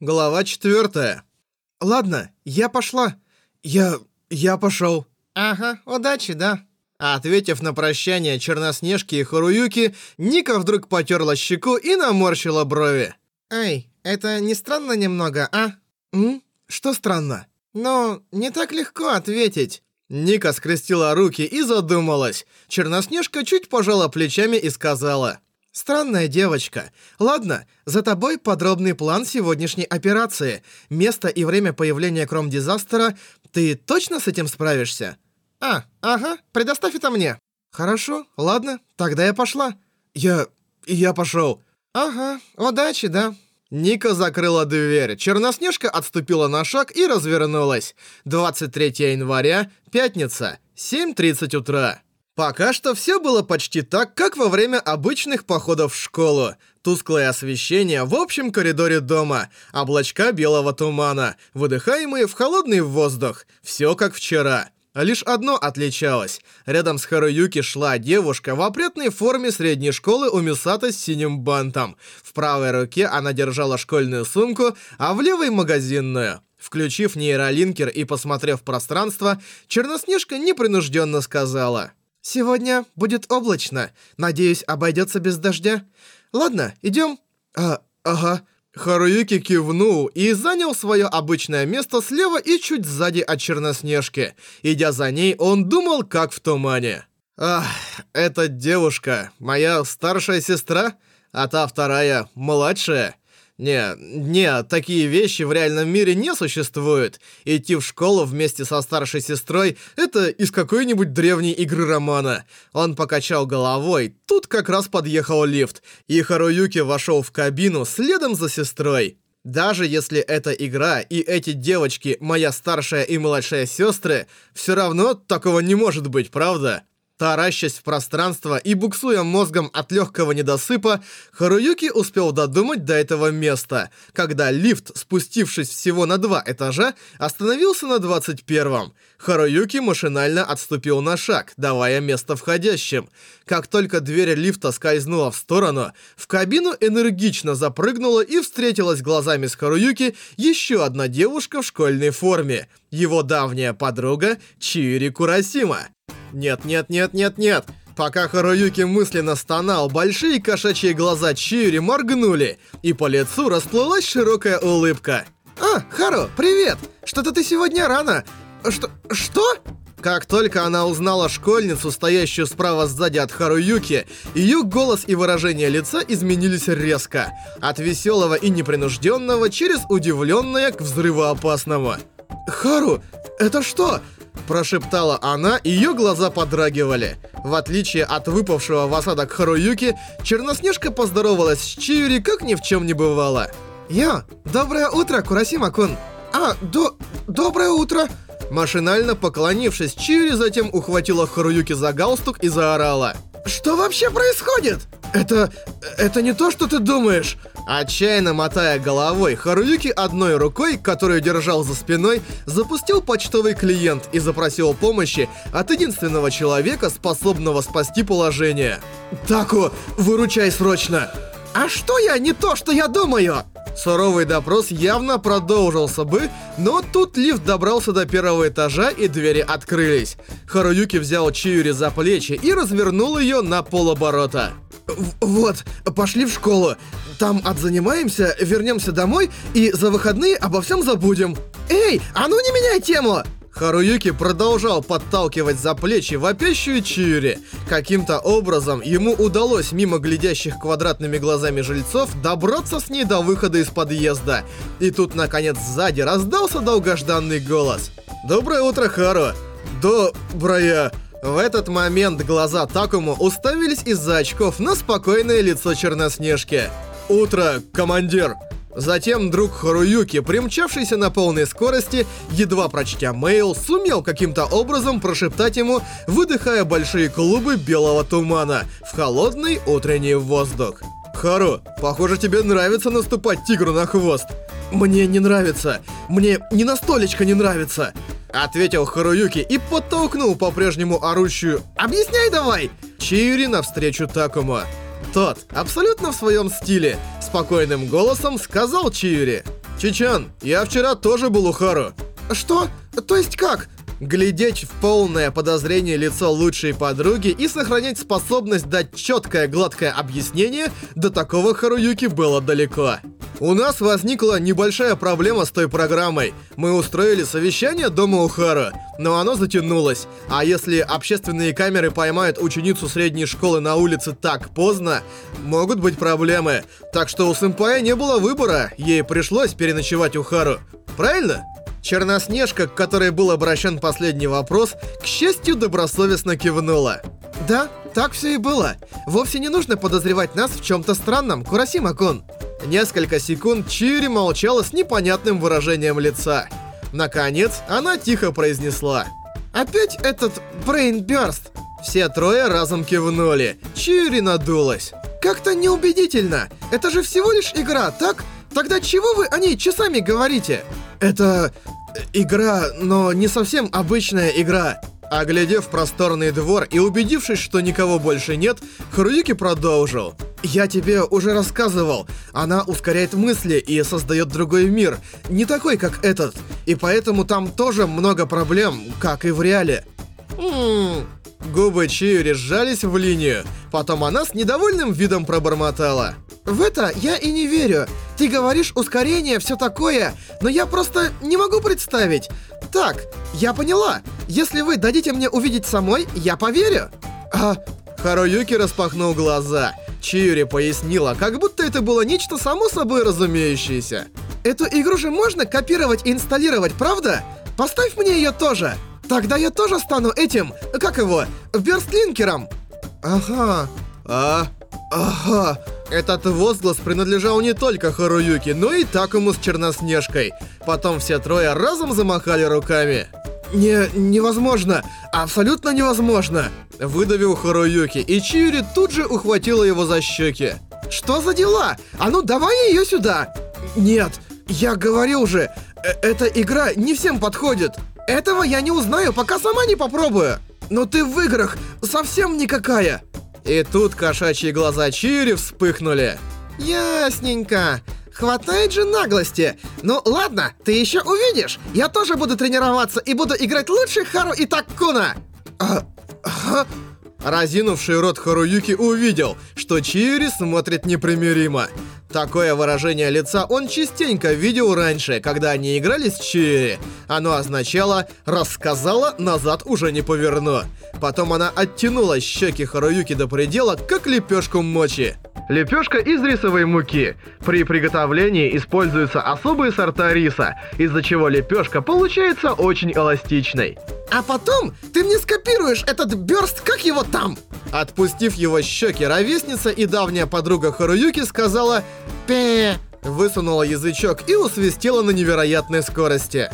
Глава четвертая. Ладно, я пошла. Я... я пошел. Ага, удачи, да. Ответив на прощание Черноснежки и Харуюки, Ника вдруг потерла щеку и наморщила брови. Эй, это не странно немного, а? М? Что странно? Ну, не так легко ответить. Ника скрестила руки и задумалась. Черноснежка чуть пожала плечами и сказала. «Странная девочка. Ладно, за тобой подробный план сегодняшней операции. Место и время появления Кром-дизастера. Ты точно с этим справишься?» «А, ага, предоставь это мне». «Хорошо, ладно, тогда я пошла». «Я... я пошел». «Ага, удачи, да». Ника закрыла дверь, Черноснежка отступила на шаг и развернулась. 23 января, пятница, 7.30 утра. Пока что все было почти так, как во время обычных походов в школу. Тусклое освещение в общем коридоре дома, облачка белого тумана, выдыхаемые в холодный воздух. Все как вчера. Лишь одно отличалось. Рядом с Харуюки шла девушка в опрятной форме средней школы у Мисата с синим бантом. В правой руке она держала школьную сумку, а в левой — магазинную. Включив нейролинкер и посмотрев пространство, Черноснежка непринужденно сказала. «Сегодня будет облачно. Надеюсь, обойдется без дождя. Ладно, идем?» «А, ага». Харуюки кивнул и занял свое обычное место слева и чуть сзади от Черноснежки. Идя за ней, он думал, как в тумане. «Ах, эта девушка, моя старшая сестра, а та вторая, младшая». Не, не, такие вещи в реальном мире не существуют. Идти в школу вместе со старшей сестрой — это из какой-нибудь древней игры романа. Он покачал головой. Тут как раз подъехал лифт, и Харуюки вошел в кабину следом за сестрой. Даже если это игра, и эти девочки, моя старшая и младшая сестры, все равно такого не может быть, правда? Таращась в пространство и буксуя мозгом от легкого недосыпа, Харуюки успел додумать до этого места, когда лифт, спустившись всего на два этажа, остановился на 21-м. Харуюки машинально отступил на шаг, давая место входящим. Как только дверь лифта скользнула в сторону, в кабину энергично запрыгнула и встретилась глазами с Харуюки еще одна девушка в школьной форме. Его давняя подруга Чиури Курасима. Нет, нет, нет, нет, нет. Пока Харуюки мысленно стонал, большие кошачьи глаза Чиури моргнули, и по лицу расплылась широкая улыбка. «А, Хару, привет! Что-то ты сегодня рано. Что... что?» Как только она узнала школьницу, стоящую справа сзади от Харуюки, ее голос и выражение лица изменились резко. От веселого и непринужденного через удивленное к взрывоопасному. «Хару, это что?» Прошептала она, ее глаза подрагивали. В отличие от выпавшего в осадок Харуюки, Черноснежка поздоровалась с Чиури, как ни в чем не бывало. «Я, доброе утро, Курасима-кун!» «А, до... доброе утро!» Машинально поклонившись, Чиури затем ухватила Харуюки за галстук и заорала. «Что вообще происходит?» «Это... это не то, что ты думаешь!» Отчаянно мотая головой, Харуюки одной рукой, которую держал за спиной, запустил почтовый клиент и запросил помощи от единственного человека, способного спасти положение. «Таку, выручай срочно!» «А что я не то, что я думаю?» Суровый допрос явно продолжился бы, но тут лифт добрался до первого этажа и двери открылись. Харуюки взял Чиури за плечи и развернул ее на полоборота. «Вот, пошли в школу. Там отзанимаемся, вернемся домой и за выходные обо всем забудем». «Эй, а ну не меняй тему!» Харуюки продолжал подталкивать за плечи вопящую Чиури. Каким-то образом ему удалось мимо глядящих квадратными глазами жильцов добраться с ней до выхода из подъезда. И тут, наконец, сзади раздался долгожданный голос. «Доброе утро, Хару!» «Доброе...» В этот момент глаза Такому уставились из-за очков на спокойное лицо Черноснежки. «Утро, командир!» Затем друг Харуюки, примчавшийся на полной скорости, едва прочтя мейл, сумел каким-то образом прошептать ему, выдыхая большие клубы белого тумана в холодный утренний воздух. «Хару, похоже, тебе нравится наступать тигру на хвост». «Мне не нравится. Мне на столечко не нравится», — ответил Харуюки и подтолкнул по-прежнему орущую «Объясняй давай!» Чиури навстречу Такому. Тот, абсолютно в своем стиле, спокойным голосом сказал Чиури. Чичан, я вчера тоже был у Хару. Что? То есть как? Глядеть в полное подозрение лицо лучшей подруги и сохранять способность дать четкое гладкое объяснение, до такого Харуюки было далеко. У нас возникла небольшая проблема с той программой. Мы устроили совещание дома у Хару, но оно затянулось. А если общественные камеры поймают ученицу средней школы на улице так поздно, могут быть проблемы. Так что у сэмпая не было выбора, ей пришлось переночевать у Хару. Правильно? Черноснежка, к которой был обращен последний вопрос, к счастью, добросовестно кивнула. Да, так все и было. Вовсе не нужно подозревать нас в чем-то странном, Курасима-кун. Несколько секунд Чири молчала с непонятным выражением лица. Наконец, она тихо произнесла. «Опять этот брейнбёрст?» Все трое разом кивнули. Чири надулась. «Как-то неубедительно. Это же всего лишь игра, так? Тогда чего вы о ней часами говорите?» «Это... игра, но не совсем обычная игра». Оглядев просторный двор и убедившись, что никого больше нет, Харуюки продолжил. «Я тебе уже рассказывал, она ускоряет мысли и создает другой мир, не такой, как этот, и поэтому там тоже много проблем, как и в реале». Ммм... Губы Чиури сжались в линию, потом она с недовольным видом пробормотала. В это я и не верю. Ты говоришь ускорение, все такое, но я просто не могу представить. Так, я поняла. Если вы дадите мне увидеть самой, я поверю. А... Харуюки распахнул глаза. Чиури пояснила, как будто это было нечто само собой разумеющееся. Эту игру же можно копировать и инсталлировать, правда? Поставь мне ее тоже. Тогда я тоже стану этим, как его, бёрстлинкером. Ага. А... Ага. Этот возглас принадлежал не только Харуюке, но и Такому с Черноснежкой. Потом все трое разом замахали руками. Не, невозможно. Абсолютно невозможно. Выдавил Харуюки, и Чиури тут же ухватила его за щеки. Что за дела? А ну давай ее сюда. Нет, я говорил же, э эта игра не всем подходит. Этого я не узнаю, пока сама не попробую. Но ты в играх совсем никакая. И тут кошачьи глаза Чири вспыхнули. Ясненько. Хватает же наглости. Ну ладно, ты еще увидишь. Я тоже буду тренироваться и буду играть лучше Хару и Таккуна. А, ага. Разинувший рот Харуюки увидел, что Чири смотрит непримиримо. Такое выражение лица он частенько видел раньше, когда они играли с Чири. Оно означало «рассказала, назад уже не поверну». Потом она оттянула щеки Харуюки до предела, как лепешку мочи. Лепешка из рисовой муки. При приготовлении используются особые сорта риса, из-за чего лепешка получается очень эластичной. А потом ты мне скопируешь этот бёрст, как его там? Отпустив его щеки, ровесница и давняя подруга Харуюки сказала «Пе», высунула язычок и усвистела на невероятной скорости.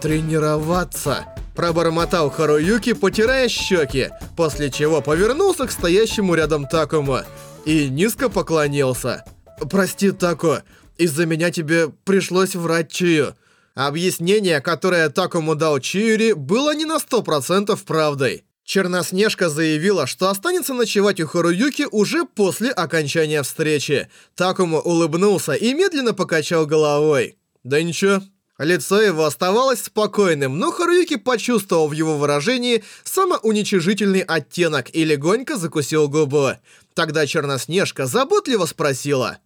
«Тренироваться!» Пробормотал Харуюки, потирая щеки, после чего повернулся к стоящему рядом Такому и низко поклонился. «Прости, Тако, из-за меня тебе пришлось врать Чию». Объяснение, которое Такому дал Чиури, было не на 100% правдой. Черноснежка заявила, что останется ночевать у Харуюки уже после окончания встречи. Такому улыбнулся и медленно покачал головой. Да ничего. Лицо его оставалось спокойным, но Харуюки почувствовал в его выражении самоуничижительный оттенок и легонько закусил губу. Тогда Черноснежка заботливо спросила.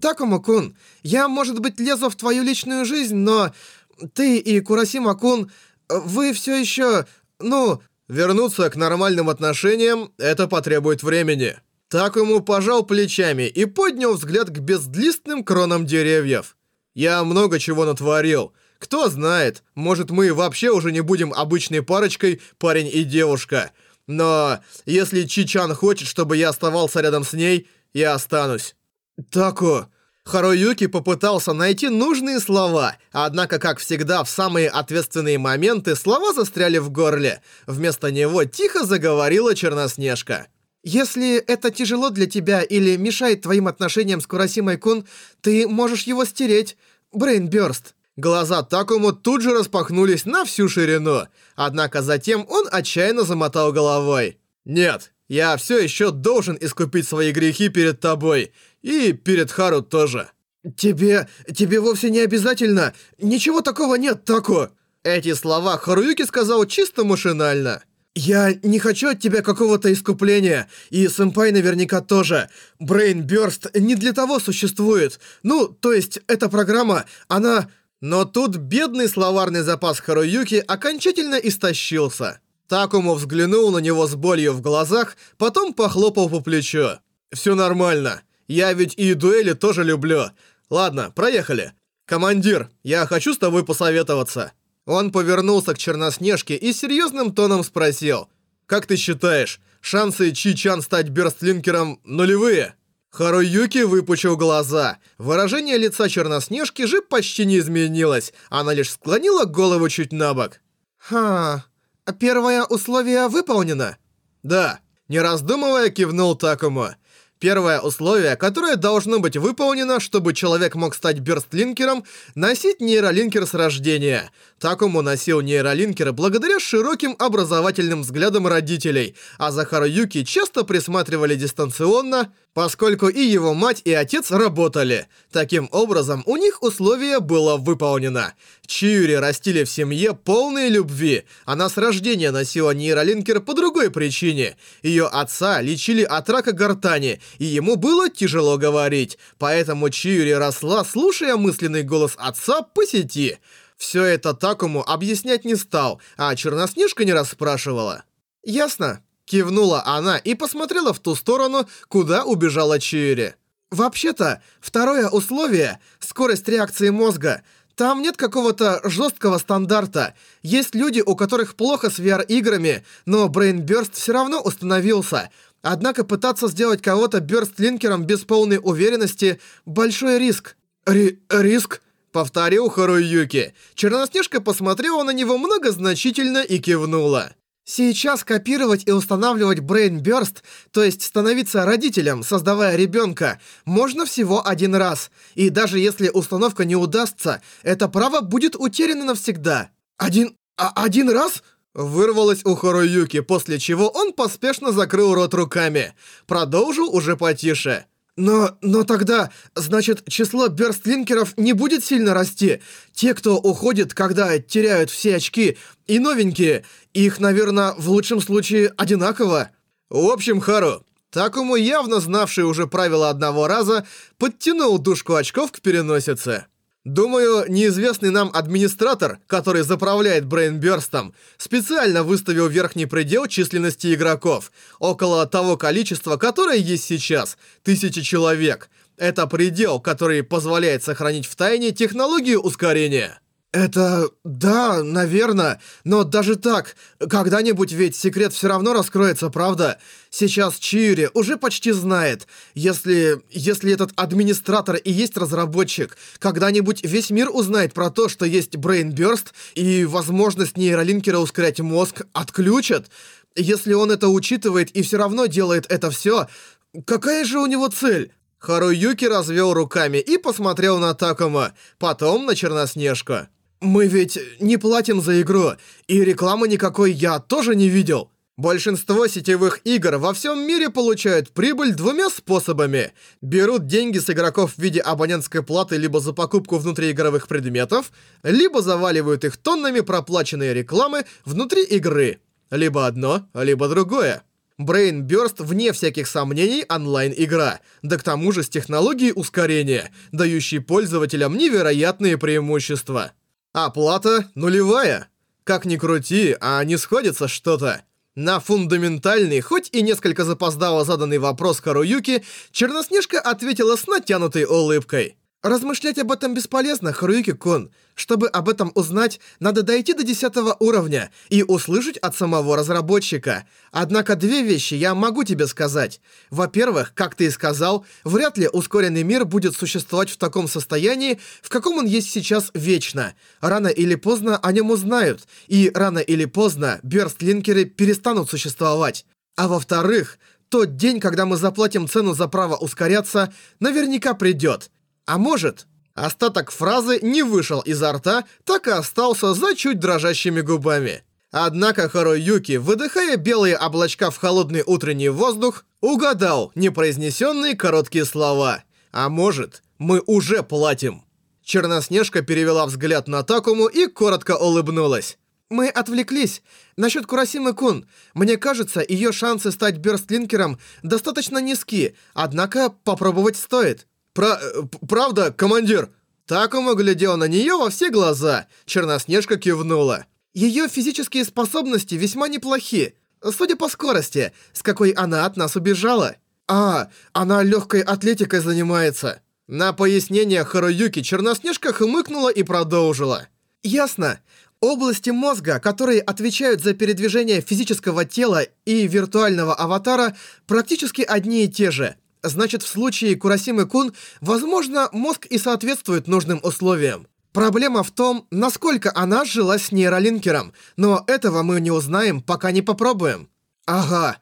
«Такому-кун, я, может быть, лезу в твою личную жизнь, но ты и Курасима-кун, вы все еще, ну...» Вернуться к нормальным отношениям — это потребует времени. Такому пожал плечами и поднял взгляд к бездлистным кронам деревьев. Я много чего натворил. Кто знает, может мы вообще уже не будем обычной парочкой парень и девушка. Но если Чичан хочет, чтобы я оставался рядом с ней, я останусь. Тако... Харуюки попытался найти нужные слова, однако, как всегда, в самые ответственные моменты слова застряли в горле. Вместо него тихо заговорила Черноснежка. «Если это тяжело для тебя или мешает твоим отношениям с Курасимой-кун, ты можешь его стереть. Брейнбёрст». Глаза Такому тут же распахнулись на всю ширину, однако затем он отчаянно замотал головой. «Нет, я все еще должен искупить свои грехи перед тобой. И перед Хару тоже. Тебе... тебе вовсе не обязательно. Ничего такого нет, Тако. Эти слова Харуюки сказал чисто машинально. «Я не хочу от тебя какого-то искупления, и сэмпай наверняка тоже. Брейнбёрст не для того существует. Ну, то есть, эта программа, она...» Но тут бедный словарный запас Харуюки окончательно истощился. Такому взглянул на него с болью в глазах, потом похлопал по плечу. «Все нормально. Я ведь и дуэли тоже люблю. Ладно, проехали. Командир, я хочу с тобой посоветоваться». Он повернулся к Черноснежке и серьезным тоном спросил. «Как ты считаешь, шансы Чи-Чан стать Берстлинкером нулевые?» Харуюки выпучил глаза. Выражение лица Черноснежки же почти не изменилось. Она лишь склонила голову чуть на бок. «Ха, первое условие выполнено?» «Да», не раздумывая кивнул Такому. Первое условие, которое должно быть выполнено, чтобы человек мог стать бёрстлинкером, носить нейролинкер с рождения. Такому носил нейролинкер благодаря широким образовательным взглядам родителей, а Захару Юки часто присматривали дистанционно, поскольку и его мать, и отец работали. Таким образом, у них условие было выполнено. Чиури растили в семье полной любви. Она с рождения носила нейролинкер по другой причине. Ее отца лечили от рака гортани, и ему было тяжело говорить. Поэтому Чиури росла, слушая мысленный голос отца по сети. Все это Такому объяснять не стал, а Черноснежка не расспрашивала. «Ясно», — кивнула она и посмотрела в ту сторону, куда убежала Чиури. «Вообще-то, второе условие — скорость реакции мозга. Там нет какого-то жесткого стандарта. Есть люди, у которых плохо с VR-играми, но Brain Burst все равно установился. Однако пытаться сделать кого-то бёрст-линкером без полной уверенности – большой риск. Ри риск? Повторил Харуюки. Черноснежка посмотрела на него многозначительно и кивнула. Сейчас копировать и устанавливать Burst, то есть становиться родителем, создавая ребенка, можно всего один раз. И даже если установка не удастся, это право будет утеряно навсегда. Один... А, один раз? Вырвалось у Харуюки, после чего он поспешно закрыл рот руками. Продолжил уже потише. Но, но тогда, значит, число бёрстлинкеров не будет сильно расти. Те, кто уходит, когда теряют все очки, и новенькие, их, наверное, в лучшем случае одинаково. В общем, Хару, Такому явно знавший уже правила одного раза, подтянул дужку очков к переносице. Думаю, неизвестный нам администратор, который заправляет Брейнбёрстом, специально выставил верхний предел численности игроков, около того количества, которое есть сейчас, тысячи человек. Это предел, который позволяет сохранить в тайне технологию ускорения. Это... да, наверное. Но даже так, когда-нибудь ведь секрет все равно раскроется, правда? Сейчас Чиури уже почти знает. Если... если этот администратор и есть разработчик, когда-нибудь весь мир узнает про то, что есть Burst и возможность нейролинкера ускорять мозг отключат. Если он это учитывает и все равно делает это все, какая же у него цель? Харуюки развел руками и посмотрел на Такома, потом на Черноснежку. Мы ведь не платим за игру, и рекламы никакой я тоже не видел. Большинство сетевых игр во всем мире получают прибыль двумя способами. Берут деньги с игроков в виде абонентской платы либо за покупку внутриигровых предметов, либо заваливают их тоннами проплаченной рекламы внутри игры. Либо одно, либо другое. Brain Burst вне всяких сомнений онлайн-игра, да к тому же с технологией ускорения, дающей пользователям невероятные преимущества. Оплата нулевая. Как ни крути, а не сходится что-то. На фундаментальный, хоть и несколько запоздало заданный вопрос Харуюки, Черноснежка ответила с натянутой улыбкой. Размышлять об этом бесполезно, Харуюки-кун. Чтобы об этом узнать, надо дойти до 10 уровня и услышать от самого разработчика. Однако две вещи я могу тебе сказать. Во-первых, как ты и сказал, вряд ли ускоренный мир будет существовать в таком состоянии, в каком он есть сейчас вечно. Рано или поздно о нем узнают, и рано или поздно бёрстлинкеры перестанут существовать. А во-вторых, тот день, когда мы заплатим цену за право ускоряться, наверняка придет. А может, остаток фразы не вышел изо рта, так и остался за чуть дрожащими губами. Однако Харуюки, выдыхая белые облачка в холодный утренний воздух, угадал непроизнесенные короткие слова. А может, Мы уже платим. Черноснежка перевела взгляд на Такому и коротко улыбнулась. Мы отвлеклись. Насчет Курасимы-кун. Мне кажется, ее шансы стать бёрстлинкером достаточно низки, однако попробовать стоит. Про... Э, правда, командир? Такому глядел на нее во все глаза. Черноснежка кивнула. Ее физические способности весьма неплохи, судя по скорости, с какой она от нас убежала. А, она легкой атлетикой занимается. На пояснение Харуюки Черноснежка хмыкнула и продолжила. Ясно. Области мозга, которые отвечают за передвижение физического тела и виртуального аватара, практически одни и те же. Значит, в случае Курасимы-кун, возможно, мозг и соответствует нужным условиям. Проблема в том, насколько она жила с нейролинкером, но этого мы не узнаем, пока не попробуем. Ага,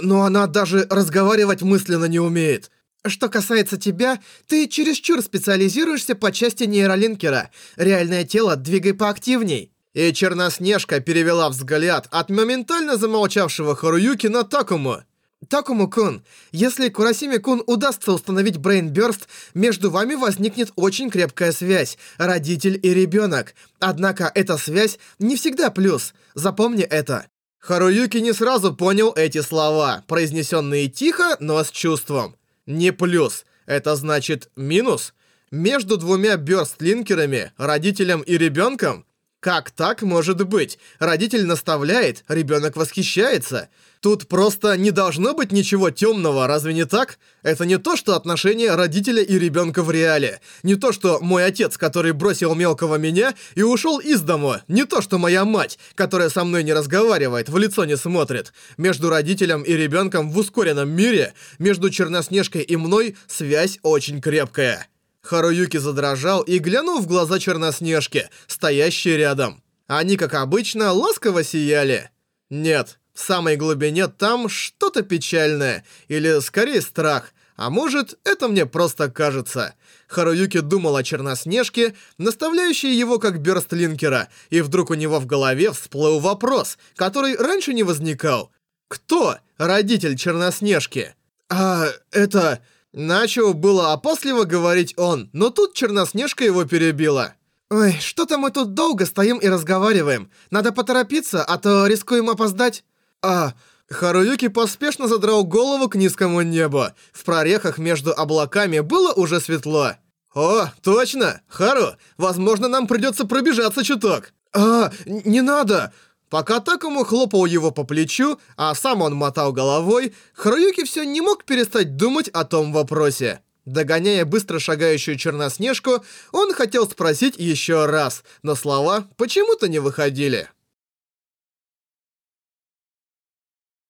но она даже разговаривать мысленно не умеет. Что касается тебя, ты чересчур специализируешься по части нейролинкера. Реальное тело двигай поактивней. И Черноснежка перевела взгляд от моментально замолчавшего Харуюки на Такому. Такому-кун, если Курасиме-кун удастся установить Брейнбёрст, между вами возникнет очень крепкая связь, родитель и ребенок. Однако эта связь не всегда плюс, запомни это. Харуюки не сразу понял эти слова, произнесенные тихо, но с чувством. Не плюс, это значит минус? Между двумя бёрстлинкерами, родителем и ребенком? Как так может быть? Родитель наставляет, ребенок восхищается. Тут просто не должно быть ничего темного, разве не так? Это не то, что отношения родителя и ребенка в реале. Не то, что мой отец, который бросил мелкого меня и ушел из дому. Не то, что моя мать, которая со мной не разговаривает, в лицо не смотрит. Между родителем и ребенком в ускоренном мире, между Черноснежкой и мной, связь очень крепкая. Харуюки задрожал и глянул в глаза Черноснежки, стоящие рядом. Они, как обычно, ласково сияли. Нет, в самой глубине там что-то печальное, или скорее страх, а может, это мне просто кажется. Харуюки думал о Черноснежке, наставляющей его как бёрстлинкера, и вдруг у него в голове всплыл вопрос, который раньше не возникал. Кто родитель Черноснежки? А, это... Начал было опасливо говорить он, но тут Черноснежка его перебила. «Ой, что-то мы тут долго стоим и разговариваем. Надо поторопиться, а то рискуем опоздать». А, Харуюки поспешно задрал голову к низкому небу. В прорехах между облаками было уже светло. «О, точно! Хару, возможно, нам придется пробежаться чуток!» «А, не надо!» Пока Такому хлопал его по плечу, а сам он мотал головой, Харуюки все не мог перестать думать о том вопросе. Догоняя быстро шагающую Черноснежку, он хотел спросить еще раз, но слова почему-то не выходили.